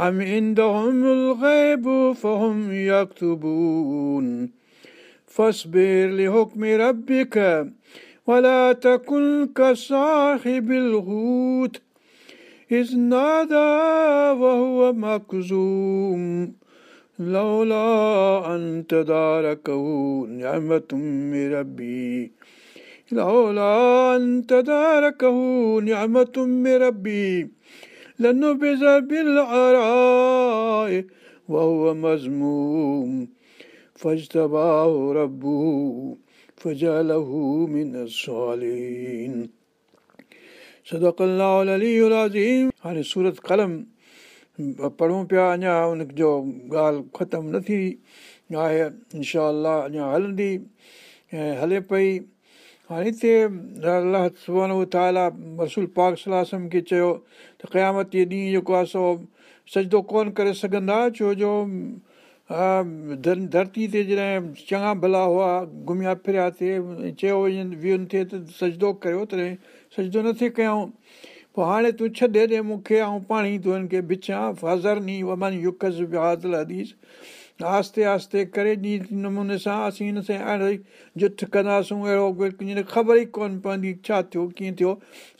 أم عندهم الغيب فهم يكتبون. فاصبر لحكم ربك ولا تكن كصاحب الهوت إذ نادى وهو مكزوم لولا أن تداركه نعمة من ربي. لولا أن تداركه نعمة من ربي. لنبذ بالعراء وهو مذموم فاجتباه ربه فجعله من الصالحين صدق الله العلي العظيم हाणे सूरत कलम पढ़ूं पिया अञा उनजो ॻाल्हि ख़तमु न थी आहे इनशा अञा हलंदी ऐं हले पई هاڻي هتي الله سبانو تالا رسول پاڪ صلاح کي چيو ته قيامت ڏينهن جيڪو آهي سو سجدو ڪونه ڪري سگهندا ڇو جو ڌرتي تي جڏهن چڱا ڀلا هئا گهميا فريا ٿئي چيو وين ٿئي ته سجدو ڪيو تڏهن سجدو نٿي ڪيون پوءِ هاڻي تون ڇڏي ڏي مون کي ۽ پاڻي تون هن کي بڇان فزر ني ومن يڪس هازل حديث آهستي آهستي ڪري ڏينهن نموني سان اسين هن سان اهڙو ئي جٺ ڪنداسون اهڙو خبر ئي ڪونه پوندي ڇا ٿيو ڪيئن ٿيو.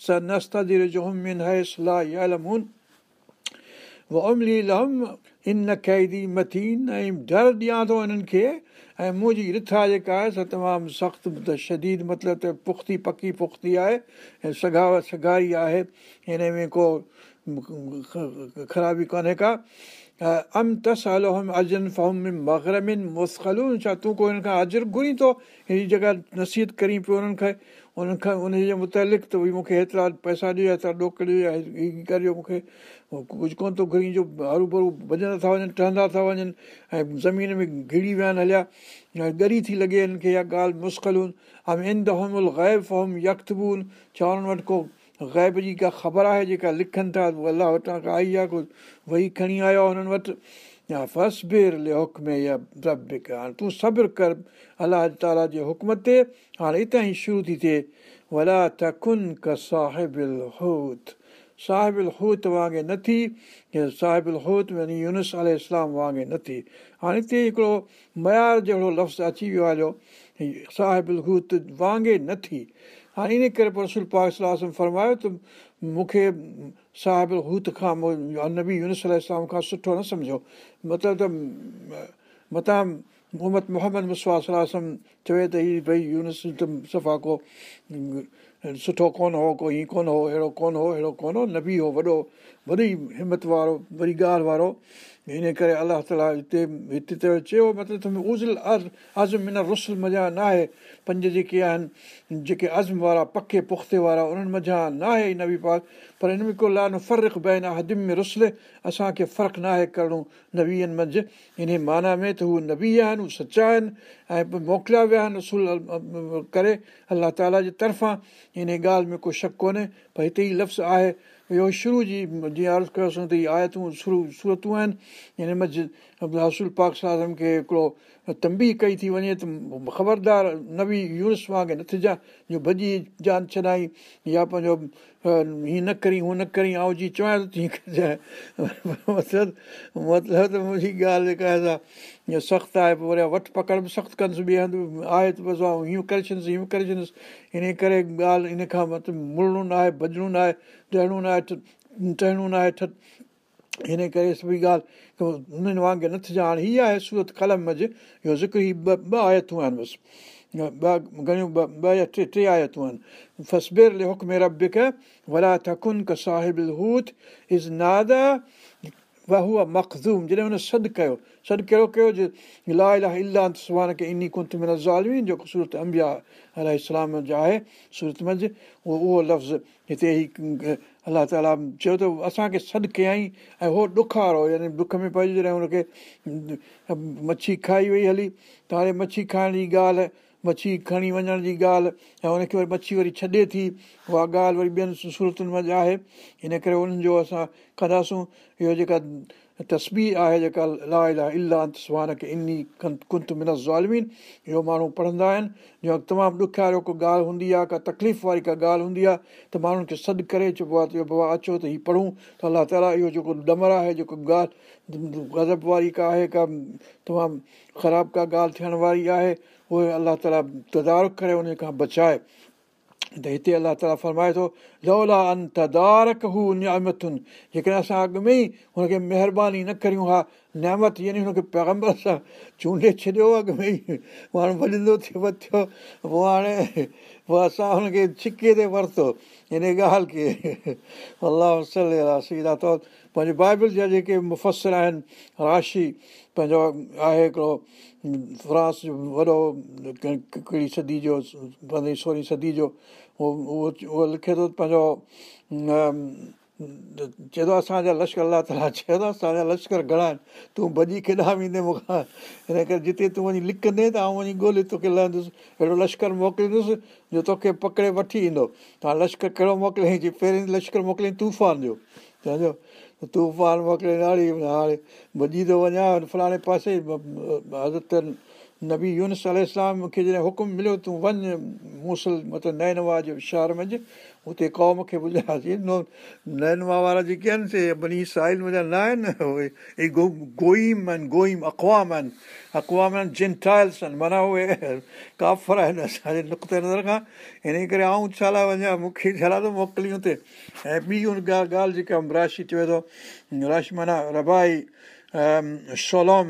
س نستا جي من هي صلاح لهم ان قيدي مٿين ۽ ڊر ڏيان ٿو هنن کي. ۽ منهنجي رٿا جيڪا آهي سا تمام سخت ته شديد مطلب ته پختي پڪي پختي آهي ۽ سگاو سڳائي آهي. هن ۾ ڪو خرابي ڪونهي ڪا ام ٿس هلو اجن فهم مگرمن مسخلون ڇا تون ڪو هن کان اجر گهري ٿو هن جڳهه نصيحت ڪري پيو انهن کي انهن کان ان جي متالق ته ڀئي مون کي هيترا پئسا ڏيو هيترا ڏوڪ ڏيو هيءَ ڪريو مون کي ڪجهه ڪونه ٿو گهري جو هرو ڀرو ڀڄندا ٿا وڃن ٽهندا ٿا وڃن ۽ زمين ۾ گهڙي ويا آهن هليا ڳري ٿي لڳي هن کي اها ڳالهه مشڪلون غيب فهم يڪتبون ڇا انهن وٽ ڪو غيب جي ڪا خبر آهي جيڪا لکن ٿا الله وٽان ڪا آئي آهي وهي کڻي آيو آهي هنن وٽ. يا فسبر حڪم يا ربڪ هاڻي تون صبر ڪر الله تالا جي حڪم تي هاڻي هتان ئي شروع ٿي ٿئي. ولا تڪن ڪ ساهبل هوت. ساهبل هوت وانگر نه ٿي ساهبل هوت وڃي يونس ال اسلام وانگر نه ٿي. هاڻي هتي هڪڙو معيار جهڙو لفظ اچي ويو آهي ساهبل هوت وانگر نه ٿي هاڻي ان ڪري رسول پاڪ صلاح فرمايو ته مون کي صاحب هوت کان نبي اسلام کان سٺو نه سمجهو مطلب ته متان محمد محمد مسوا صلاح چوي ته هيءَ ڀئي يونس صفا ڪو سٺو ڪونه هو ڪو هيئن ڪونه هو اهڙو ڪونه هو اهڙو ڪونه هو نبي هو وڏو وڏي همت وارو وري ڳالهه وارو ان ڪري الله تالا هتي هتي ته چيو مطلب ازل اعظم هن رسل مزا نه آهي پنج جيڪي آهن جيڪي عزم وارا پڪي پختي وارا انهن مزا نه آهي نبي پاڪ پر هن ۾ ڪو لان فرق بين هدم ۾ رسل اسان کي فرق نه آهي ڪرڻو نبيئن منجهه ان معنيٰ ۾ ته هو نبي آهن هو سچا آهن ۽ موڪليا ويا آهن رسول ڪري الله تالا جي طرفان ان ڳالهه ۾ ڪو شڪ ڪونهي پر هتي ئي لفظ آهي اهو شروع جي جيئن عرض ڪيوسين ته اهي آيتون شروع صورتون آهن هن منجهه رسول پاڪ سازم کي هڪڙو تمبي ڪئي ٿي وڃي ته خبردار نبي يونس وانگر نه ٿجا جو ڀڄي جان ڇڏائي يا پنهنجو هيئن نه ڪري هوءَ نه ڪري ۽ جيئن چوان تيئن ڪجانءِ مطلب مطلب ته منهنجي ڳالهه جيڪا آهي سا سخت آهي پوءِ وري وٺ پڪڙ به سخت ڪندس ٻئي هنڌ آهي ته بس هيئن ڪري ڇڏيس هيئن ڪري ڇڏيس ان ڪري ڳالهه ان کان مطلب مڙڻو نه آهي ڀڄڻو نه آهي ڏهڻو نه آهي ٽهڻو نه آهي هن ڪري سڀئي ڳالهه هنن وانگر نه ٿجا هاڻي هيءَ آهي سورت قلم منجهه اهو ذڪر ئي ٻه ٻه آيتون آهن بس ٻه گهڻيون ٻه ٻه يا ٽي ٽي آيتون آهن فسبير حڪم ربڪ ورا ٿڪن ڪ صاحب هوت از نادا واهه اها مکزوم جڏهن هن سڏ ڪيو سڏ ڪهڙو ڪيو جو لا الاهه الاهه سڀاڻي ان ڪنت ۾ زالمين جيڪو سورت امبيا الله اسلام جو آهي سورت منجهه اهو اهو لفظ هتي ئي الله تالا چيو ته اسان کي سڏ ڪيئين ۽ اهو ڏکارو يعني ڏک ۾ پئجي جڏهن هن کي مڇي کائي وئي هلي ته هاڻي مڇي کائڻ جي ڳالهه مڇي کڻي وڃڻ جي ڳالهه ۽ هن کي وري مڇي وري ڇڏي ٿي اها ڳالهه وري ٻين صورتن منجهه آهي. ان ڪري انهن جو اسان ڪنداسون اهو جيڪا تسبير آهي جيڪا لا الا سڀاڻي کي ان ڪنت من زالمين اهو ماڻهو پڙهندا آهن. جو تمام ڏکيارو ڪو ڳالهه هوندي آهي ڪا تڪليف واري ڪا ڳالهه هوندي آهي ته ماڻهن کي سڏ ڪري چئبو آهي ته بابا اچو ته هيءُ پڙهون. ته الله تالا اهو جيڪو ڊمر آهي جيڪو ڳالهه غضب واري ڪا آهي ڪا تمام خراب ڪا ڳالهه ٿيڻ واري آهي اهي الله تالا تدارڪ ڪري ان کان بچائي. ته هتي الله تالا فرمائي ٿو لولا ان تدارڪ هو نيامتن. جيڪڏهن اسان اڳ ۾ ئي هن کي مهرباني نه ڪريون ها نيامت يعني هن کي پيگمبر سان چونڊي ڇڏيو اڳ ۾ ئي ڀڄندو ٿيو ٿيو. پوءِ هاڻي پوءِ اسان هن کي ڇڪي تي ورتو. هن ڳالهه کي. الله الله سيڌا طور. پنهنجي بائيبل جا جيڪي مفسر آهن راشي پنهنجو آهي هڪڙو فرانس جو وڏو صدي جو پندرهين سورهين صدي جو اهو اهو لکي ٿو پنهنجو چئي ٿو اسان جا لشڪر الله تالا چئي ٿو اسان جا لشڪر گهڻا آهن. تون ڀڄي ڪيڏانهن ويندي مون کان؟ هن ڪري جتي تون وڃي لکندي ته آئون وڃي ڳولهي توکي لهندس اهڙو لشڪر موڪليندس جو توکي پڪڙي وٺي ايندو. توهان لشڪر ڪهڙو موڪليئين جي پهرين لشڪر موڪليئين طوفان جو. سمجهو طوفان موڪلي ڏاڍي هاڻي ڀڄي ٿو وڃان فلاڻي پاسي حضرت نبي يونس الارم مون کي جڏهن حڪم مليو تون وڃ موسل مطلب نينوا جو شهر منجهه هتي قوم کي ٻڌايوسين نينوا وارا جيڪي آهن سي بني ساحل منهنجا نه آهن اهي گو گوئيم آهن گوئيم اقوام آهن. اقوام آهن جنٽائلس آهن معنيٰ اهي ڪافر آهن اسان جي نقطي نظر کان. هن ڪري آئون ڇا لاءِ وڃان مون کي ڇا لاءِ ٿو موڪليون هتي ۽ ٻي ڳالهه ڳالهه جيڪا راشي ٿو راشي معنيٰ رباعي سولوم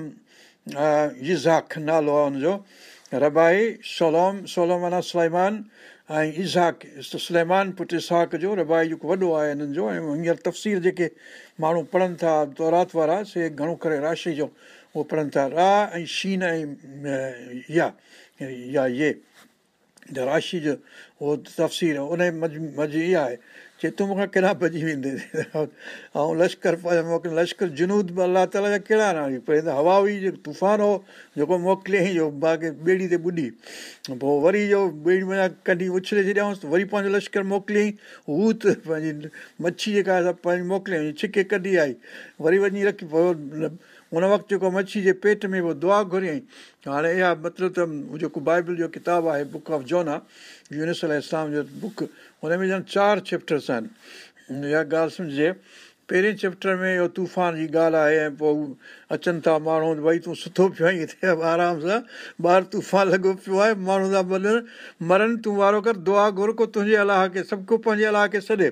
ازاڪ نالو آهي هن جو رباعي سولوم سولوم معنيٰ سليمان ۽ ازاڪ سليمان پٽ اساڪ جو رباعي جيڪو وڏو آهي هنن جو ۽ هينئر تفصيل جيڪي ماڻهو پڙهن ٿا تورات وارا سي گهڻو ڪري راشي جو اهو پڙهن ٿا. را ۽ شين ۽ يا يا يي راشي جو اهو تفصيل ان مز مز اها آهي چئي تون مون کان ڪيڏا ڀڄي ويندي ۽ لشڪر موڪليو لشڪر جنود به الله تالا جا ڪهڙا ته هوا هئي جيڪو طوفان هو جيڪو موڪليئين جو باقي ٻيڙي تي ٻڏي پوءِ وري جو ٻيڙي وڃان ڪڍي اڇلي ڇڏيئونس وري پنهنجو لشڪر موڪليئين هو ته پنهنجي مڇي جيڪا پنهنجي موڪليئين ڇڪي ڪڍي آئي وري وڃي رکي پوءِ ان وقت جيڪو مڇي جي پيٽ ۾ اهو دعا گهريئين هاڻي اها مطلب ته جيڪو بائيبل جو ڪتاب آهي بڪ آف جونا يونس اسلام جو بڪ هن ۾ ڄڻ چار چيپٽرس آهن. اها ڳالهه سمجهي پهرين چيپٽر ۾ اهو طوفان جي ڳالهه آهي ۽ پوءِ اچن ٿا ماڻهو ڀئي تون سٺو پيو آهين هتي آرام سان. ٻاهر طوفان لڳو پيو آهي ماڻهو ٿا مرن مرن تون وارو ڪر دعا گهر ڪو تنهنجي الله کي سڀ ڪو پنهنجي الله کي سڏي.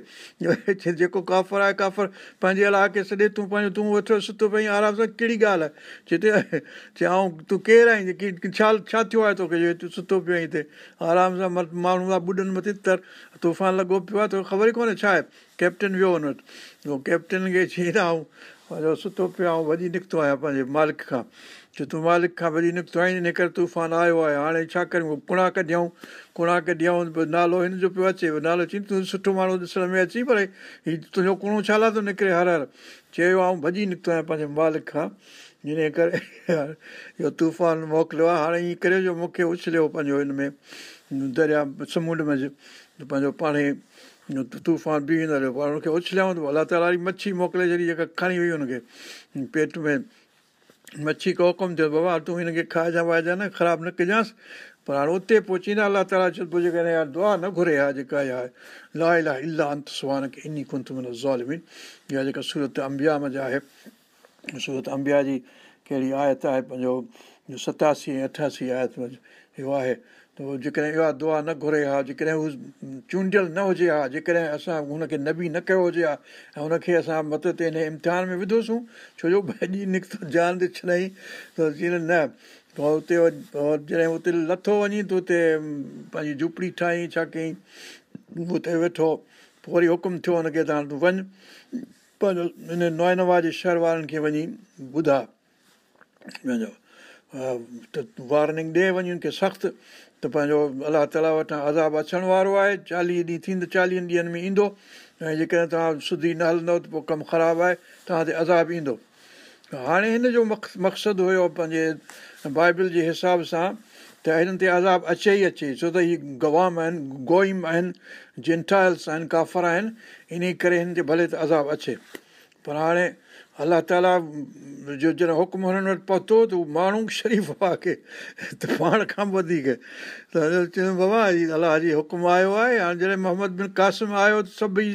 جيڪو ڪافر آهي ڪافر پنهنجي الله کي سڏي تون پنهنجو تون ويٺو سٺو پئي آرام سان. ڪهڙي ڳالهه آهي؟ چئي ۽ تون ڪير آهين؟ ڇا ڇا ٿيو آهي توکي؟ تون سٺو پيو آهين هتي آرام سان ماڻهو ٿا ٻڏن مٿي تر. طوفان لڳو پيو آهي توکي خبر ئي ڪونهي ڇا آهي ڪيپٽن ويو هن وٽ. اهو ڪيپٽن کي آئون پنهنجو سٺو پيو آئون ڀڄي نڪتو آهيان پنهنجي مالڪ کان. جو تون مالڪ کان ڀڄي نڪتو آهين هن ڪري طوفان آيو آهي. هاڻي ڇا ڪريون ڪڻاڪ ڏيون ڪڻاڪ ڏيون نالو هن جو پيو اچي. نالو چئي تون سٺو ماڻهو ڏسڻ ۾ اچي پر. هيءُ تنهنجو ڪڻو ڇا ٿو نڪري هر هر؟ چيو آئون ڀڄي نڪتو آهيان پنهنجي مالڪ کان. هن ڪري اهو طوفان موڪليو آهي. هاڻي ائين ڪري جو مون کي اڇليو پنهنجو هن ۾ دريا سمنڊ ۾ پنهنجو پاڻ ئي طوفان بيهه ويندو هليو پاڻ هن کي اڇليائون ته الله تالا واري مڇي موڪلي ڇڏي جيڪا کڻي وئي هن کي پيٽ ۾ مڇي کان حڪم ٿيو بابا تون هن کي کائجانءِ وائجانئ نه خراب نه ڪجانس پر هاڻي اتي پهچيندا الله تالا چيو پوءِ جيڪڏهن يار دعا نه گهري ها جيڪا اها لا الا الاهه سهان کي ان ڪنت من ظالمن اها جيڪا سورت امبيا ۾ آهي سورت امبيا جي ڪهڙي آيت آهي پنهنجو ستاسي ۽ اٺاسي آيت اهو آهي جيڪڏهن اها دعا نه گهري ها جيڪڏهن هو چونڊيل نه هجي ها جيڪڏهن اسان هن کي نبي نه ڪيو هجي ها ۽ هن کي اسان مت تي هن امتحان ۾ وڌوسين ڇو جو ڀڄي نڪتو جان تي ڇڏائي ته نه پوءِ هتي جڏهن هتي لٿو وڃي ته هتي پنهنجي جهپڙي ٺاهي ڇا ڪيئين هتي ويٺو پوءِ وري حڪم ٿيو هن کي ته وڃ پنهنجو ان نوانوا جي شهر وارن کي وڃي ٻڌا پنهنجو ته وارننگ ڏي وڃي ان کي سخت ته پنهنجو الله تالا وٽان عذاب اچڻ وارو آهي چاليهه ڏينهن ٿيندو چاليهن ڏينهن ۾ ايندو ۽ جيڪڏهن توهان سڌي نه هلندو ته پوءِ ڪم خراب آهي توهان تي عذاب ايندو. هاڻي هن جو مقصد هيو پنهنجي بائيبل جي حساب سان ته هنن تي عذاب اچي ئي اچي ڇو ته هيءَ گوام آهن گوئم آهن جنٽائلس آهن ڪافر آهن ان ڪري هن تي ڀلي ته عذاب اچي. پر هاڻي الله تالا جو جڏهن حڪم هنن وٽ پهتو ته اهو ماڻهو شريف هئا ڪي ته پاڻ کان وڌيڪ. ته چون بابا الله جي حڪم آيو آهي. هاڻي جڏهن محمد بن قاسم آيو ته سڀئي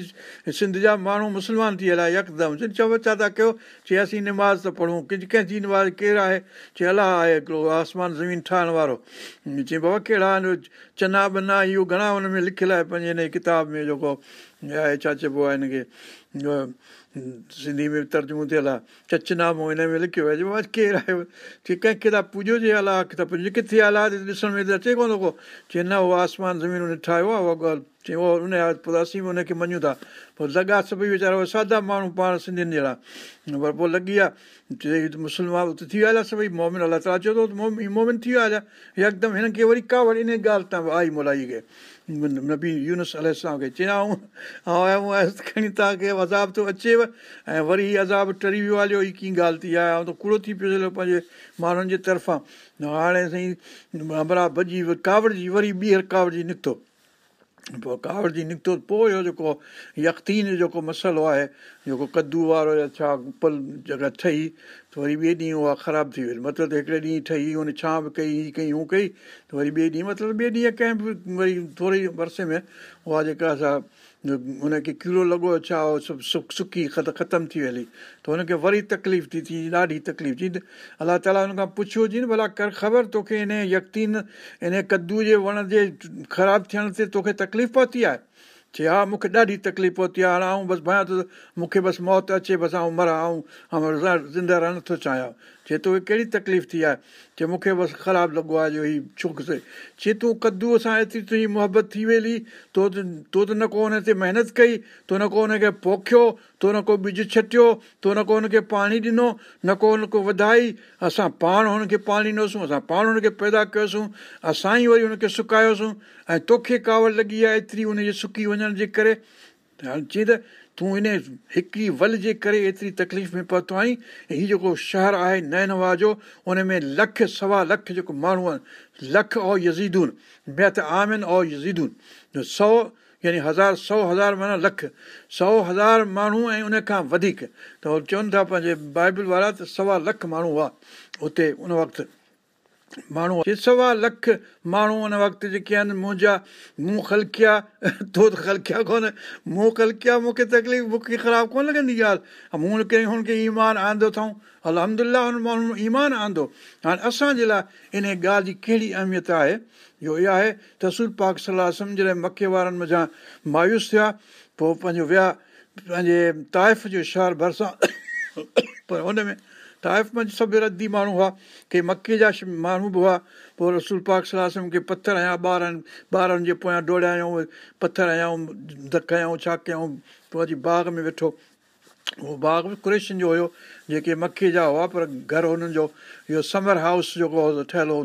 سنڌ جا ماڻهو مسلمان ٿي ويا. يڪدم. چئو ڇا ٿا ڪيو؟ چئي اسين نماز ته پڙهون. ڪنهن جي نماز ڪير آهي؟ چئي الله آهي هڪڙو آسمان زمين ٺاهڻ وارو. چئي بابا ڪهڙا آهن؟ چنا بنا اهو گهڻا هن ۾ لکيل آهي پنهنجي هن ڪتاب ۾ جيڪو آهي ڇا چئبو آهي هن کي سنڌي ۾ ترجمو ٿيل آهي چچنامو هن ۾ لکيو آهي ڪير آهي چئي ڪنهن کي ٿا پوڄو جي ته پوڄو ڪٿي الله تي ڏسڻ ۾ ته اچي ڪونه ٿو ڪو چئي نه اهو آسمان زمين هن ٺاهيو آهي اها ڳالهه چئي اهو ان اسين به هن کي مڃون ٿا پوءِ لڳا سڀئي ويچارا اهي سادا ماڻهو پاڻ سنڌين جهڙا پر پوءِ لڳي آهي چئي مسلمان اتي ٿي ويا سڀئي مومن الله تالا چئو ٿو مومن ٿي ويا هليا يڪدم هنن کي وري ڪا وري ان ڳالهه تان آئي مولائي کي نبي يونس ال کي آئون آيس کڻي توهان کي عذاب ٿو اچيو ۽ وري هيءَ عذاب ٽري ويو هليو هيءَ ڪيئن ڳالهه ٿي آهي؟ ته ڪوڙو ٿي پيو هليو پنهنجي ماڻهن جي طرفان. هاڻي سائين برابر ڀڄي ڪاوڙجي وري ٻيهر ڪاوڙجي نڪتو پوءِ ڪاوڙجي نڪتو پوءِ اهو جيڪو يقين جيڪو مصالحو آهي جيڪو ڪدو وارو يا ڇا پل جڳهه ٺهي ته وري ٻئي ڏينهن اها خراب ٿي وئي مطلب ته هڪڙي ڏينهن ٺهي هن ڇا به ڪئي هيءَ ڪئي هو ڪئي ته وري ٻئي ڏينهن مطلب ٻئي ڏينهن ڪنهن به وري ٿوري ورسي ۾ اها جيڪا اسان هن کي ڪيڙو لڳو ڇا اهو سڀ سڪ سڪي خط ختم ٿي هلي ته هن کي وري تڪليف ٿي ٿي ڏاڍي تڪليف ٿي الله تالا هن کان پڇيو هجي نه ڀلا ڪر خبر توکي ان يقين ان ڪدو جي وڻ جي خراب ٿيڻ تي توکي تڪليف پهتي آهي چئي ها مون کي ڏاڍي تڪليف پهتي آهي هاڻي آئون بس ڀيا ٿو مون کي بس موت اچي بس آئون مران ۽ زنده رهڻ نٿو چاهيان چئي توکي ڪهڙي تڪليف ٿي آهي؟ چئي مون کي بس خراب لڳو آهي جو هيءُ ڇوڪ چئي تون ڪدوءَ سان ايتري تنهنجي محبت ٿي ويلي. تو ته تو ته نه ڪو هن تي محنت ڪئي تو نه ڪو هن کي پوکيو تو نه ڪو ٻج ڇٽيو تو نه ڪو هن کي پاڻي ڏنو نه ڪو هن ڪو وڌائي. اسان پاڻ هن کي پاڻي ڏنوسين اسان پاڻ هن کي پيدا ڪيوسين اسان ئي وري هن کي سڪايوسين. ۽ توکي ڪاوڙ لڳي آهي ايتري هن جي سڪي وڃڻ جي ڪري. هاڻي چئي ته تون ان هڪڙي ول جي ڪري ايتري تڪليف ۾ پهتو آهين؟ هيءُ جيڪو شهر آهي نينوا جو ان ۾ لک سوا لک جيڪو ماڻهو آهن. لک او يزيدون ٻيا ته آمن او يزيدون. سؤ يعني هزار سؤ هزار معنيٰ لک. سؤ هزار ماڻهو ۽ ان کان وڌيڪ. ته اهو چون ٿا پنهنجي بائيبل وارا ته سوا لک ماڻهو هئا اتي ان وقت ماڻهو سوا لک ماڻهو ان وقت جيڪي آهن منهنجا مون خلڪيا تو ته خلڪيا ڪونه مون خلڪيا مون کي تڪليف مون کي خراب ڪونه لڳندي ڳالهه. مون ڪنهن هن کي ايمان آندو اٿئون. الهمدلا هن ماڻهو ايمان آندو. هاڻي اسان جي لاءِ ان ڳالهه جي ڪهڙي اهميت آهي؟ اهو اها آهي ته سر پاڪ صلاح سمجهه رهي مڪي وارن مزا مايوس ٿيا پوءِ پنهنجو ويا پنهنجي طائف جو شهر ڀرسان پر هن ۾ طائف ۾ سڀ ردي ماڻهو هئا ڪي مڪي جا ماڻهو به هئا پوءِ رسول پاڪ صلاح کي پٿر هيان ٻارن ٻارن جي پويان ڊوڙايون پٿر ڌڪ هيائون ڇا ڪيون پوءِ اچي باغ ۾ ويٺو اهو باغ به ڪريشن جو هيو جيڪي مکي جا هئا پر گهر هنن جو اهو سمر هائوس جيڪو ٺهيل هو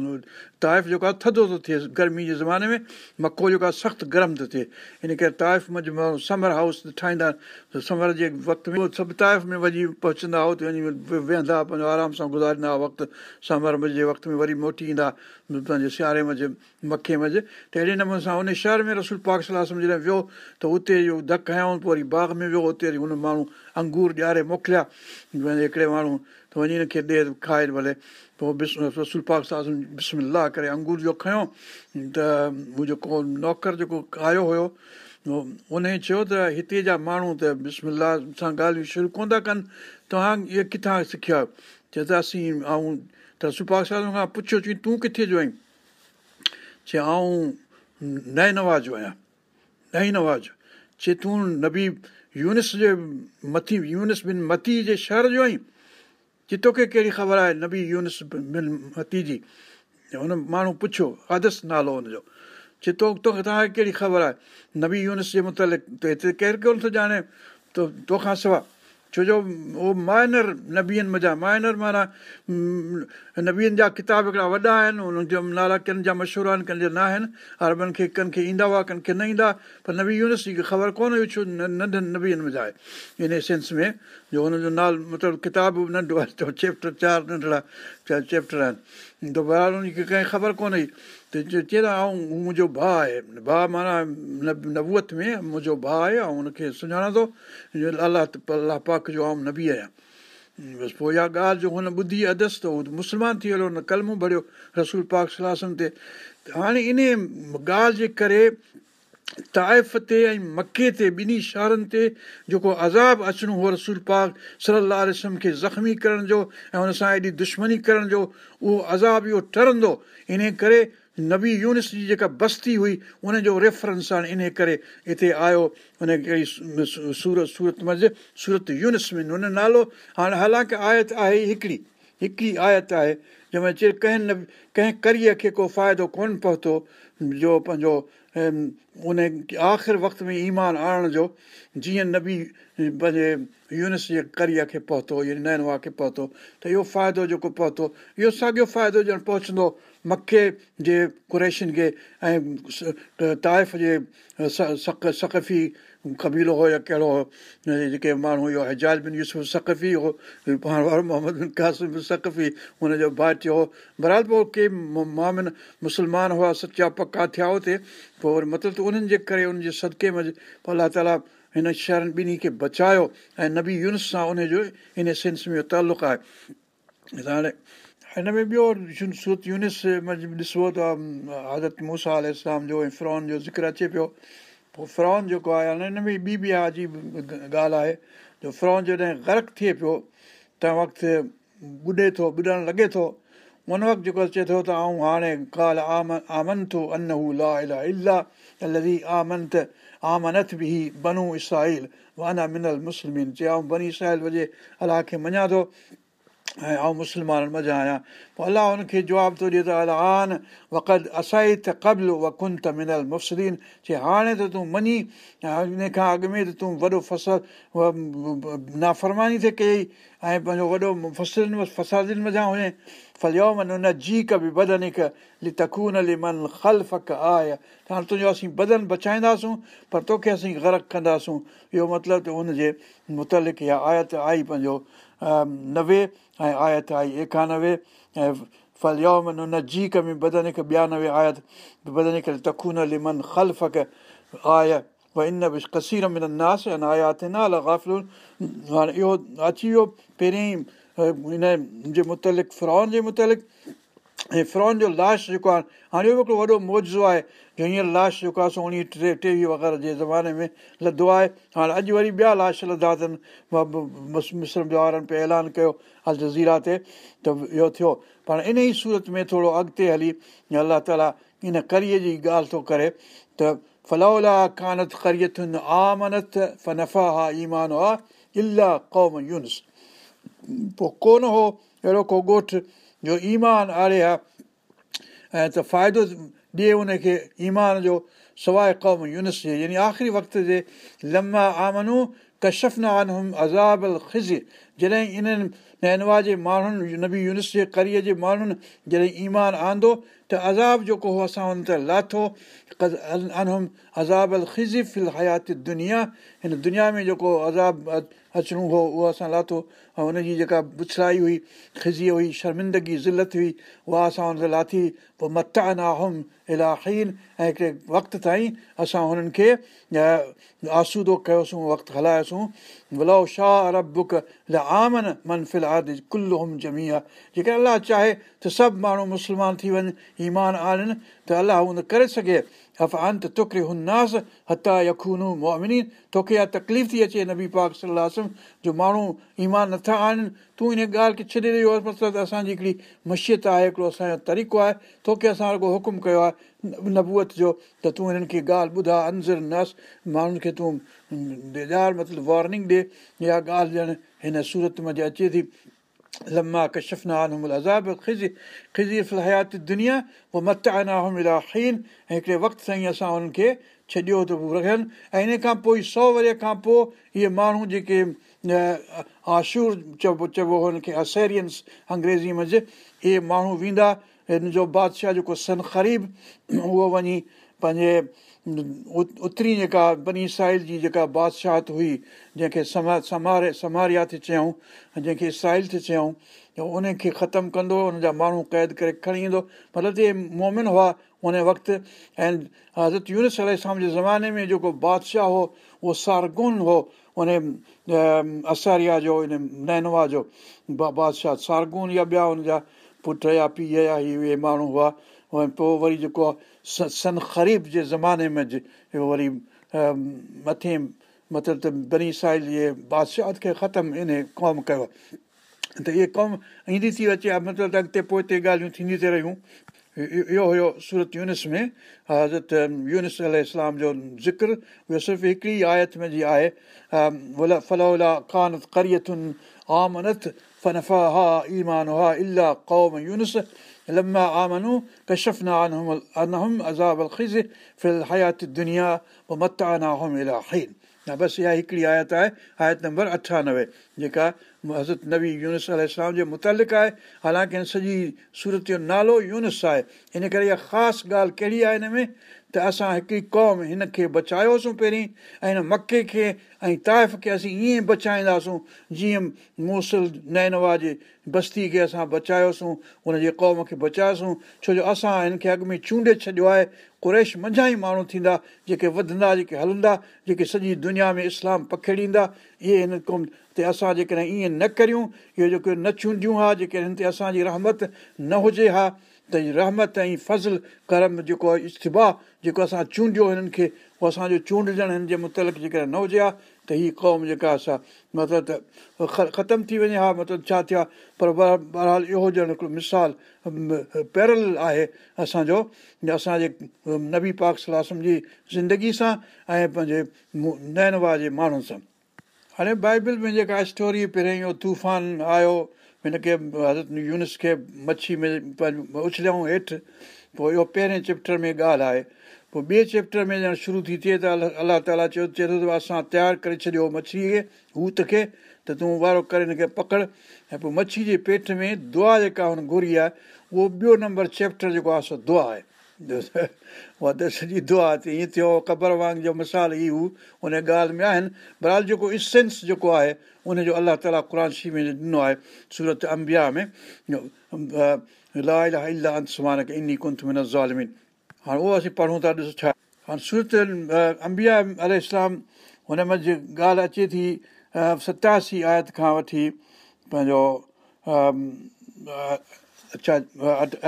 طائف جيڪو آهي ٿڌو ٿو ٿئي گرمي جي زماني ۾ مڪو جيڪو آهي سخت گرم ٿو ٿئي. ان ڪري طائف ۾ سمر هائوس ٺاهيندا ته سمر جي وقت ۾ سڀ طائف ۾ وڃي پهچندا هتي وڃي ويهندا پنهنجو آرام سان گذاريندا هئا وقت. سمر جي وقت ۾ وري موٽي ايندا پنهنجي سياري منجهه مکي منجهه. ته اهڙي نموني سان ان شهر ۾ رسول پاڪ صلاح سمجهي ويو ته اتي اهو ڌڪ هيائون پوءِ وري باغ ۾ ويو اتي وري هن ماڻهو انگور ڏياري موڪليا هڪڙي ماڻهو ته وڃي هن کي ڏي کائي ڀلي پوءِ رسول پاڪ سان بسملا ڪري انگور جو کنيو ته منهنجو ڪو نوڪر جيڪو آيو هيو ان چيو ته هتي جا ماڻهو ته بسملا سان ڳالهيون شروع ڪونه ٿا ڪن توهان اهي ڪٿان سکيا چئي ته اسين ۽ ته رسول پاڪ سان کان پڇيو چئي تون ڪٿي جو آهين چئي آئون نئي نواز جو آهيان نئي نواز تون نبي يونس جي مٿي يونس بن متي جي شهر جو آهين چئي توکي ڪهڙي خبر آهي نبي يونس بن متي جي هن ماڻهو پڇيو آدس نالو هن جو چئي تو توکي توهان کي ڪهڙي خبر آهي نبي يونس جي متالق ته هتي ڪير ڪونه ٿو ڄاڻي ته توکان سواءِ ڇو جو اهو مائنر نبين مزا مائنر معنيٰ نبين جا ڪتاب هڪڙا وڏا آهن انهن جا نالا ڪن جا مشهور آهن ڪن جا نه آهن اربن کي ڪن کي ايندا هئا ڪن کي نه ايندا پر نبي يونس جي خبر ڪونهي هئي ڇو ننڍن نبين آهي. ان سينس ۾ جو هن جو نالو مطلب ڪتاب به ننڍو آهي چيپٽر چار ننڍڙا چيپٽر آهن. ته برابر هن کي ڪنهن خبر ڪونهي ته چئي ٿا ۽ هو منهنجو ڀاءُ آهي ڀاءُ معنيٰ نبوئت ۾ منهنجو ڀاءُ آهي ۽ هن کي سڃاڻان ٿو الله الله پاڪ جو آئون نبي آهيان بس پوءِ اها ڳالهه جو هن ٻڌي ادس ته اهو مسلمان ٿي ويو هن ڪلمو ڀريو رسول پاڪ صلاح تي هاڻي ان ڳالهه جي ڪري طائف تي ۽ مڪي تي ٻنهي شهرن تي جيڪو عذاب اچڻو هو رسول پاڪ صلاح رسم کي زخمي ڪرڻ جو ۽ هن سان ايڏي دشمني ڪرڻ جو اهو عذاب اهو ٽرندو ان ڪري نبي يونس جي جيڪا بستي هئي ان جو ريفرنس هاڻي ان ڪري هتي آيو ڪهڙي سورت سورت منجهه سورت يونس ۾. هن نالو هاڻي حالانڪه آيت آهي هڪڙي هڪڙي آيت آهي جنهن ۾ چئي ڪنهن نه ڪنهن ڪريءَ کي ڪو فائدو ڪونه پهتو جو پنهنجو ان آخر وقت ۾ ايمان آڻڻ جو جيئن نبي پنهنجي يونس جي ڪريءَ کي پهتو يا کي پهتو ته اهو فائدو جيڪو پهتو اهو ساڳيو فائدو ڄڻ پهچندو مڪي جي ڪريشين کي ۽ طائف جي سقفي قبيلو هو يا ڪهڙو هو جيڪي ماڻهو اهو هجاج بن يوسف سقفي هو پاڻ وارو محمد بن قاسم سقفي هن جو ڀائٽيو هو. برال پوءِ ڪي مامن مسلمان هئا سچا پڪا ٿيا هتي پوءِ وري مطلب ته انهن جي ڪري ان جي صدقي ۾ الله تالا هن شهرن ٻنهي کي بچايو ۽ نبي يونس سان ان جو ان سينس ۾ تالق آهي. هاڻي هن ۾ ٻيو سورت يونس ڏسو ته حضرت موسيٰ آل اسلام جو ۽ فرون جو ذڪر اچي پيو پوءِ فرون جيڪو آهي هن ۾ ٻي به عجيب ڳالهه آهي جو فرون جڏهن غرڪ ٿئي پيو تنهن وقت ٻڏي ٿو ٻڏڻ لڳي ٿو ان وقت جيڪو چئي ٿو ته آئون هاڻي ڪال عام آمن ٿو ان هو لا الا الا لدي آمنت آمنٿ به بنو اسرائيل وانا منل مسلم چئي بني اسرائيل وڄي الله کي مڃان ٿو ۽ آئون مسلمانن مزا آهيان پوءِ الله هن کي جواب ٿو ڏئي ته الاهان وقت اسائي ته قبل وڪن ته منل مفسرين چئي هاڻي ته تون مڃي هن کان اڳ ۾ ته تون وڏو فصل نافرماني ٿئي ڪئي ۽ پنهنجو وڏو فسادن مزا هجي. فليو من ان جي ڪبي بدن هڪ ل تکون ل من خل فڪ هاڻي تنهنجو اسين بدن بچائينداسون پر توکي اسين غرڪ ڪنداسون. اهو مطلب ته هن جي مطلق اها آيت آئي پنهنجو نوي ۽ آيت آئي ايڪانوي ۽ ڦل يومن ان جي ڪمي بدن هڪ ٻيانوي آيت بدن هڪ تکون لمن خل فڪ آي ڀئي ان به ڪسير ۾ ناس ۽ آيات نه الا گافل هاڻي اهو اچي ويو پهرين هن جي مطلق فران جي مطلق ۽ فران جو لاش جيڪو آهي هاڻي اهو به هڪڙو وڏو موجون آهي جو هينئر لاش جيڪو آهي سو اڻويهه ٽي ٽيويهه وغيره جي زماني ۾ لڌو آهي. هاڻي اڄ وري ٻيا لاش لڌا اٿن مسر وارن پيو اعلان ڪيو ال جزيره تي ته اهو ٿيو. پاڻ ان ئي سورت ۾ ٿورو اڳتي هلي الله تالا ان ڪريءَ جي ڳالهه ٿو ڪري ته فلائلا ڪانت ڪريتن آمنت فنفا ها ايمان ها الاهه قوم يونس. پوءِ ڪونه هو اهڙو ڪو ڳوٺ جو ايمان آڙي ها ۽ ته فائدو ڏئي ان کي ايمان جو سواءِ قوم يونس جي يعني آخري وقت جي لما آمنو ڪشفن ال خز جڏهن انهن نينوا جي ماڻهن نبي يونس جي ڪريءَ جي ماڻهن جڏهن ايمان آندو ته عذاب جيڪو هو اسان هن تي لاٿو انهم عذاب ال خز فل حيات دنيا هن دنيا ۾ جيڪو عذاب اچڻو هو اهو اسان لاٿو ۽ هن جي جيڪا بڇلائي هئي کزي هئي شرمندگي ذلت هئي اها اسان هن کي لاٿي پوءِ متا ناهم الاهي ۽ هڪڙي وقت تائين اسان هنن کي آسودو ڪيوسين وقت هلايوسين ڀلو شاهه ارب بڪ آمن منفل آدي ڪل ڄمي آهي جيڪر الله چاهي ته سڀ ماڻهو مسلمان ٿي وڃن ايمان آڻن ته الله ان ڪري سگهي اف انت تڪري هناس هتا يکونو مومني توکي اها تڪليف ٿي اچي نبي پاڪ صلاح جو ماڻهو ايمان نٿا آڻن تون ان ڳالهه کي ڇڏي رهيو آهي مطلب اسان جي هڪڙي مشيت آهي هڪڙو اسان جو طريقو آهي توکي اسان حڪم ڪيو آهي نبوئت جو ته تون هنن کي ڳالهه ٻڌا انزر نس ماڻهن کي تون ڏيار مطلب وارننگ ڏي اها ڳالهه ڄڻ هن سورت ۾ اچي ٿي لما ڪشفنا عذاب خز خزي حيات دنيا پوءِ ۽ هڪڙي وقت تائين اسان هنن کي ڇڏيو ته رکن ۽ ان کان پوءِ سؤ وري کان پوءِ اهي ماڻهو جيڪي آشور چئبو چئبو هن کي اسيرينس انگريزي منجهه اهي ماڻهو ويندا هن جو بادشاهه جيڪو سن خريب اهو وڃي پنهنجي اتري جيڪا بني اسرائل جي جيڪا بادشاهت هئي جنهن کي سما سماري سماريا ٿي چيون جنهن کي اسرائل ٿي چيون ان کي ختم ڪندو هن جا ماڻهو قيد ڪري کڻي ايندو. مطلب اهي مومن هئا ان وقت ۽ حضرت يونس اسلام جي زماني ۾ جيڪو بادشاهه هو اهو سارگن هو ان اساريا جو ان نينوا جو بادشاهه سارگن يا ٻيا هن جا پٽ يا پيءُ يا اهي ماڻهو هئا ۽ پوءِ وري جيڪو آهي سن خريب جي زماني ۾ وري مٿي مطلب ته بني ساحل جي بادشاهه کي ختم ان قوم ڪيو ته اهي قوم ايندي ٿي اچي مطلب ته اڳتي پوءِ تي ڳالهيون ٿينديون ٿي رهيون اهو هيو سورت يونس ۾ حضرت يونس ال اسلام جو ذڪر اهو صرف هڪڙي آيت ۾ جي آهي فلولا ڪانت ڪريتن آمنت فنفا ها ايمان ها الا قوم يونس بس اها هڪڙي آيت آهي آيت نمبر اٺانوي جيڪا حضرت نبي يونس جي متالق آهي حالانڪه هن سڄي سورت جو نالو يونس آهي ان ڪري اها خاص ڳالهه ڪهڙي آهي هن ۾ ته اسان هڪڙي قوم هن کي بچايوسين پهرين ۽ هن مڪي کي ۽ طائف کي اسين ائين بچائينداسون جيئن موسل نينوا جي بستي کي اسان بچايوسين هن جي قوم کي بچايوسين. ڇو جو اسان هن کي اڳ ۾ چونڊي ڇڏيو آهي ڪريش منجهان ئي ماڻهو ٿيندا جيڪي وڌندا جيڪي هلندا جيڪي سڄي دنيا ۾ اسلام پکيڙيندا اهي هن قوم تي اسان جيڪڏهن ائين نه ڪريون اهو جيڪي نه چونڊيون ها جيڪي هن تي اسان جي رحمت نه هجي ها ته رحمت ۽ فضل ڪرم جيڪو آهي اشتبا جيڪو اسان چونڊيو هنن کي اهو اسان جو چونڊجڻ هن جي مطلق جيڪڏهن نه هجي ها ته هيءَ قوم جيڪا اسان مطلب ته ختم ٿي وڃي ها مطلب ڇا ٿيا پر بهرحال اهو ڄڻ هڪڙو مثال پيرل آهي اسان جو اسان جي نبي پاڪ سلاسم جي زندگي سان ۽ پنهنجي نينوا جي ماڻهن سان. هاڻي بائيبل ۾ جيڪا اسٽوري پهريون اهو طوفان آيو هن کي حضرت يونس کي مڇي ۾ اڇليئون هيٺ پوءِ اهو پهرين چيپٽر ۾ ڳالهه آهي. پوءِ ٻئي چيپٽر ۾ ڄڻ شروع ٿي ٿئي ته الله تالا چيو چئي ٿو ته اسان تيار ڪري ڇڏيو مڇيءَ کي هوت کي ته تون وارو ڪري هن کي پڪڙ. ۽ پوءِ مڇي جي پيٽ ۾ دعا جيڪا هن گهري آهي اهو ٻيو نمبر چيپٽر جيڪو آهي سو دعا آهي اها ته سڄي دعا ائين ٿيو قبر وانگ جو مثال ئي هو ان ڳالهه ۾ آهن برهال جيڪو اسينس جيڪو آهي ان جو الله تالا قر شي ۾ ڏنو آهي سورت امبيا ۾ ان ڪنٿ ۾ نه ظالمن هاڻي اهو اسين پڙهون ٿا ڏسو ڇا هاڻي سورت امبيا ال اسلام هن منجهه ڳالهه اچي ٿي ستاسي آيت کان وٺي پنهنجو اڇا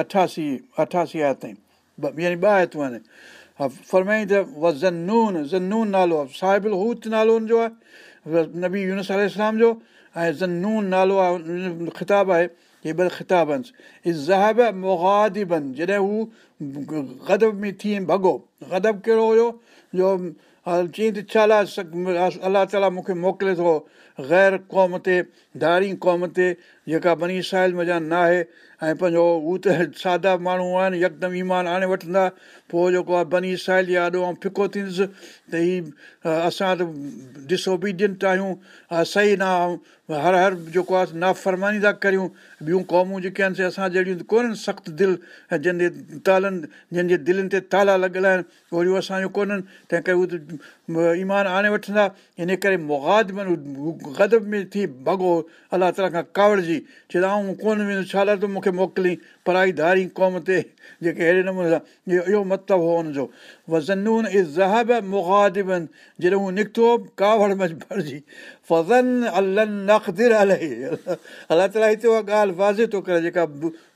اٺاسي اٺاسي آيت تائين يعني ٻه آيتون آهن فرمائين ته زنون زنون نالو آهي صاحب هوت نالو هن جو آهي نبي يونس اسلام جو ۽ زنون نالو آهي خطاب آهي اهي ٻه خطاب آهن زهب مگادبن جڏهن هو گدب ۾ ٿي ڀڳو گدب ڪهڙو هيو جو چئي ته ڇا الله تالا مون کي موڪلي ٿو غير قوم تي ڌاري قوم تي جيڪا بني ساحل مزا نه آهي ۽ پنهنجو هو ته سادا ماڻهو آهن يڪدم ايمان آڻي وٺندا پوءِ جيڪو آهي بني ساحل آڏو ۽ ڦڪو ٿيندس ته هيءُ اسان ته ڊسوبيڊينٽ آهيون صحيح نه هر هر جيڪو آهي نافرماني ٿا ڪريون ٻيون قومون جيڪي آهن سي اسان جهڙيون ڪونهن سخت دل ۽ جنهن جي تالن جنهن جي دلن تي تالا لڳل آهن اوڙيون اسان جون ڪونهن تنهن ڪري هو ته ايمان آڻي وٺندا ان ڪري مگاد ۾ گدب ۾ ٿي ڀڳو الله تالا کان ڪاوڙجي چئي ته آئون ڪونه ويندس ڇا لاءِ تون مون کي موڪلي پڙهائي ڌاري قوم تي جيڪي اهڙي نموني سان اهو اهو مطلب هو هن جو وزنون از زهب مگادبن جڏهن هو نڪتو ڪاوڙ ۾ ڀرجي فزن الن نخدر الاهي الله تالا هتي اها ڳالهه وازي ٿو ڪري جيڪا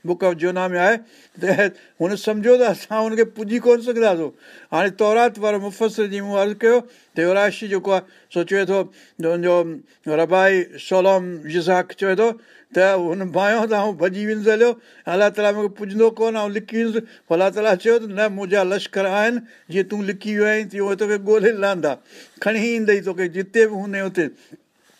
بڪ آف جونا ۾ آهي ته هن سمجهو ته اسان هن کي پڄي ڪونه سگهنداسين هاڻي تورات وارو مفسر جي مون عرض ڪيو ته يوراشي جيڪو آهي سو چئي ٿو هن جو رباعي سولوم زاڪ چئي ٿو ته هن بايو ته ڀڄي ويندس هليو الله تالا مون کي پڄندو ڪونه ۽ لڪي ويندس الله تالا چيو ته نه منهنجا لشڪر آهن جيئن تون لڪي ويو آهين تيئن اهي توکي ڳولهي لهندا کڻي ايندئي توکي جتي به هوندي هتي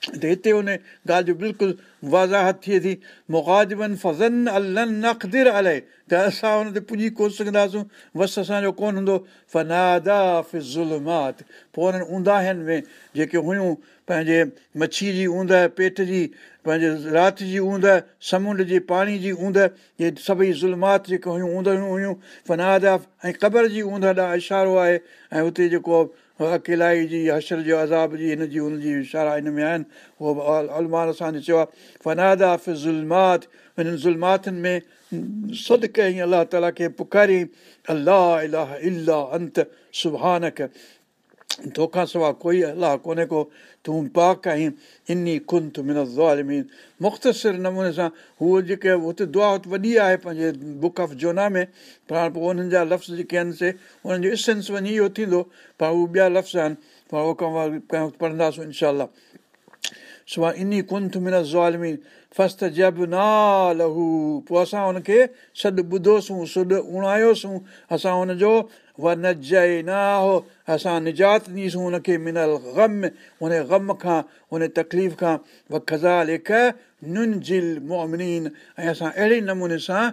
ته هتي ان ڳالهه جو بلڪل وازاهت ٿئي ٿي مقادبن فزن الائي ته اسان هن تي پڄي ڪونه سگهنداسين وس اسان جو ڪونه هوندو. فنادا فلمات پوءِ انهن اونداهن ۾ جيڪي هيون پنهنجي مڇي جي اوند پيٽ جي پنهنجي رات جي اوند سمنڊ جي پاڻي جي اوند اهي سڀئي ظلمات جيڪي هيون اوندهيون هيون. فنادا ۽ قبر جي اوند ڏانهن اشارو آهي. ۽ هتي جيڪو اڪيلائي جي حشر جو عذاب جي هن جي هن جي اشارا هن ۾ آهن. اهو المان اسان جو چيو آهي فنادا فلمات هنن زلماتن ۾ سد ڪيئين الله تالا کي پڪاريئين الله الاهه الاهه انت سڀانڪ توکان سواءِ ڪوئي الله ڪونهي ڪو تون پاڪ آهين. ان ڪنت من زالمين مختصر نموني سان هوءَ جيڪي هتي دعا وڏي آهي پنهنجي بڪ آف جونا ۾ پر هاڻي پوءِ انهن جا لفظ جيڪي آهن سي انهن جو اسينس وڃي اهو ٿيندو پر اهي ٻيا لفظ آهن اهو پڙهنداسين انشا سڀاڻي ان فست جب نا لهو. پوءِ اسان هن کي سڏ ٻڌوسين سڏ اڻايوسين. اسان هن جو و نه جئي نه هو اسان نجات ڏينسين هن کي منل غم هن غم کان هن تڪليف کان و کزا لک نن جل مومن ۽ اسان اهڙي نموني سان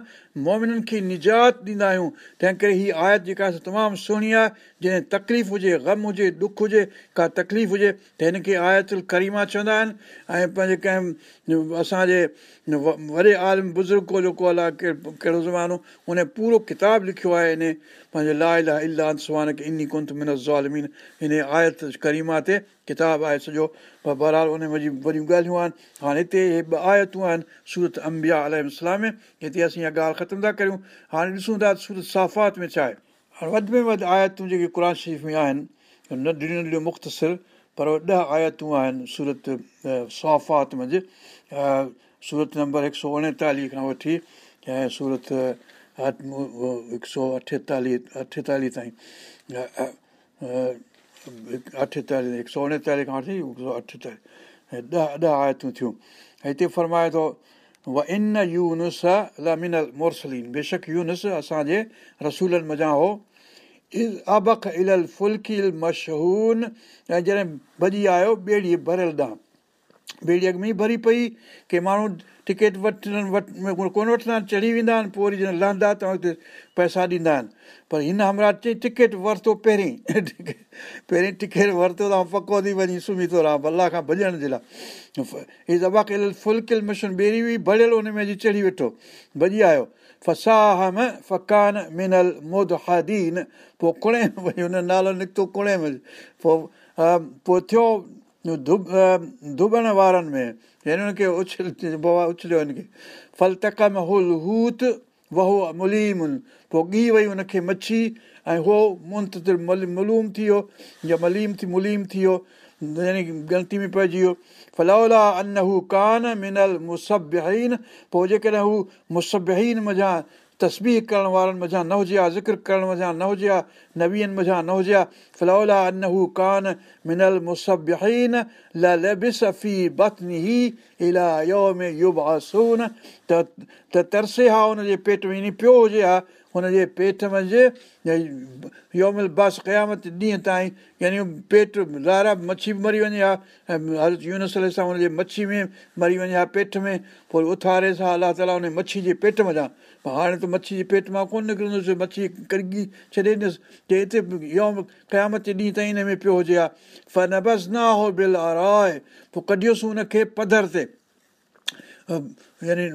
مومنن کي نجات ڏيندا آهيون تنهن ڪري هيءَ آيت جيڪا تمام سهڻي آهي جنهن تڪليف هجي غم هجي ڏک هجي ڪا تڪليف هجي ته هن کي آيت ڪريما چوندا آهن ۽ پنهنجي ڪنهن اسان جي وڏي عالم بزرگ جيڪو الائي ڪهڙو زمانو هن پورو ڪتاب لکيو آهي هن پنهنجي لا الاهه الاهه کي ان ڪنت من زالمين هن آيت ڪريما تي ڪتاب آهي سڄو پر بهرحال ان ۾ وڏيون ڳالهيون آهن هاڻي هتي اهي ٻه آيتون آهن سورت امبيا ال اسلام ۾ هتي اسين اها ڳالهه ختم ٿا ڪريون هاڻي ڏسون ٿا سورت سافات ۾ ڇا آهي وڌ ۾ وڌ آيتون جيڪي قر شريف ۾ آهن ننڍيون ننڍيون مختصر پر ڏهه آيتون آهن سورت سافات منجهه سورت نمبر هڪ سؤ اوڻيتاليهه کان وٺي ۽ سورت هڪ سؤ اٺيتاليهه اٺيتاليهه تائين اٺيتاليهه هڪ سؤ اوڻيتاليهه کان وٺي هڪ سؤ اٺيتاليهه ڏهه ڏهه آيتون ٿيون هتي فرمائي ٿو و ان يونس لمنل مورسلين بيشڪ يونس اسان جي رسولن مزا هو ابک ال فلڪيل مشهون ۽ جڏهن ڀڄي آيو ٻيڙي ڀريل ڏانهن ٻيڙي اڳ ۾ ڀري پئي ڪه ماڻهو ٽڪيٽ وٺڻ وٺ ڪونه وٺندا آهن چڙهي ويندا آهن پوءِ وري جڏهن لهندا ته هتي پئسا ڏيندا آهن. پر هن همرا چئي ٽڪيٽ ورتو پهرين پهرين ٽڪيٽ ورتو ته پڪو ٿي وڃي سمهي ٿو رهان الله کان ڀڄڻ جي لاءِ. هيءَ دٻا ڪيل فلڪيل مشين ٻيڙي هئي ڀريل هن ۾ اچي چڙهي ويٺو. ڀڄي آيو فساهم فڪان منل مود هادين پوءِ ڪڻي وري هن نالو نڪتو ڪڻي ۾ پوءِ پوءِ ٿيو ڌب ڌبڻ وارن ۾ يعني هن کي اڇل بابا اڇليو هن کي ڦل تڪم هل هوت وهو مليم پوءِ ڳي وئي هن کي مڇي ۽ اهو منتر ملوم ٿي ويو يا مليم ٿي مليم ٿي ويو يعني غلطي ۾ پئجي ويو فلولا ڪانه منل مسبهين پوءِ جيڪڏهن هو مسبهين مزا تسبيح ڪرڻ وارن مزا نه هجي ها ذڪر ڪرڻ مزا نه هجي ها نويهن مزا نه هجي ترسي ها هن جي پيٽ ۾ ائين پيو هجي ها هن جي پيٽ منجهه يومل بس قيامت ڏينهن تائين يعني پيٽ زارا مڇي به مري وڃي ها. هر يونس سان هن جي مڇي ۾ مري وڃي ها پيٽ ۾ پوءِ اٿاري سان الله تالا هن مڇي جي پيٽ مڃان هاڻي ته مڇي جي پيٽ مان ڪونه نڪرندس مڇي ڪڙگي ڇڏي ڏنس ڪه هتي يوم قيامت ڏينهن تائين هن ۾ پيو هجي ها فن بس نه هو بل آرائي پوءِ ڪڍيوسين هن کي پڌر تي. يعني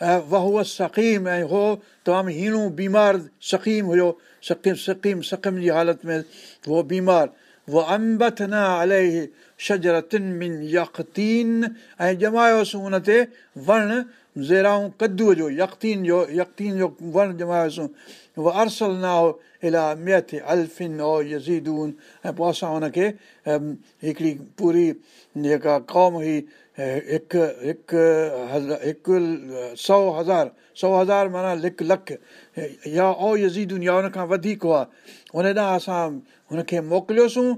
۽ وه اسڪيم ۽ هو تمام هيڻو بيمار اسڪيم هيو. اسڪيم اسڪيم اسڪيم جي حالت ۾ اهو بيمار. اهو امبٿ نه الائي شجرتن من يختين ۽ ڄمايوسين هن تي وڻ زيرائون ڪدوءَ جو يختين جو يختين جو وڻ ارسل نه هو الا ميت الفن او يزيدون ۽ پوءِ اسان هن کي هڪڙي پوري جيڪا قوم هئي هڪ هڪ هزار هڪ سؤ هزار سؤ هزار معنيٰ هڪ لک يا او يزيدن يا هن کان وڌيڪ هئا. هن ڏانهن اسان هن کي موڪليوسين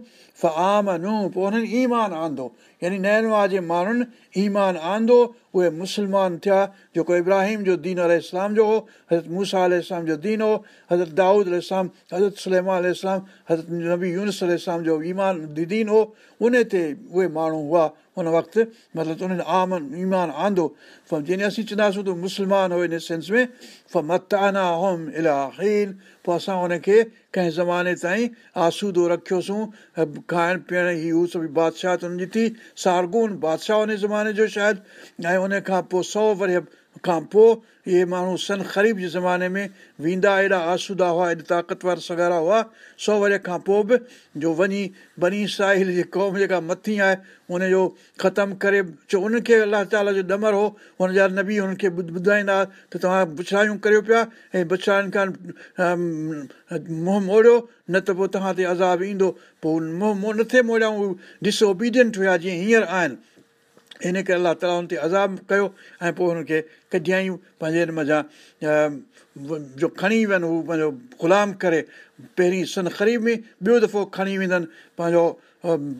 ف عام نو پوءِ هنن ايمان آندو. يعني نينوا جي ماڻهن ايمان آندو اهي مسلمان ٿيا جيڪو ابراهيم جو دين ال اسلام جو هو حضرت موسيٰ ال اسلام جو دين هو حضرت دائود ال اسلام حضرت سليما حضرت نبي يونس جو ايمان ديدين هو ان تي اهي ماڻهو هئا ان وقت مطلب انهن عام ايمان آندو جڏهن اسين چونداسين ته مسلمان هو ان سينس ۾ پوءِ اسان هن کي ڪنهن زماني تائين آسودو رکيوسين کائڻ پيئڻ ئي هو سڀ بادشاهه ته هن جي ٿي سارگن بادشاهه هن زماني جو شايد ۽ ان کان پوءِ سؤ وري کان پوءِ اهي ماڻهو سن خريب جي زماني ۾ ويندا ايڏا آسودا هئا ايڏا طاقتور سگارا هئا سؤ وري کان پوءِ به جو وڃي بني ساحل جي قوم جيڪا مٿي آهي هن جو ختم ڪري ڇو ان کي الله تالا جو ڏمر هو هن جا نبي هن کي ٻڌائيندا ته توهان بڇڙايون ڪريو پيا ۽ بڇڙاين کان منهن موڙيو نه ته پوءِ توهان تي عذاب ايندو پوءِ منهن منهن نٿي موڙيائون ڊسئوبيڊينٽ هئا جيئن هينئر آهن ان ڪري الله تالا هن تي عذاب ڪيو ۽ پوءِ هن کي ڪڍيايون پنهنجي هن مزا جو کڻي وڃن هو پنهنجو غلام ڪري پهرين سن خريب ۾ ٻيو دفعو کڻي ويندن پنهنجو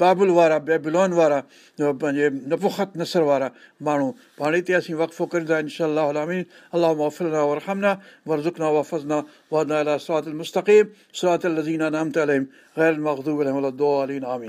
بابل وارا بيبلون وارا پنهنجي نفخت نسر وارا ماڻهو. پاڻ هتي اسين وقفو ڪندا انشا الله وفلنا ورهمنا ورزڪنا وفزنا الا صراط لزينا نام غير مغدوب آمين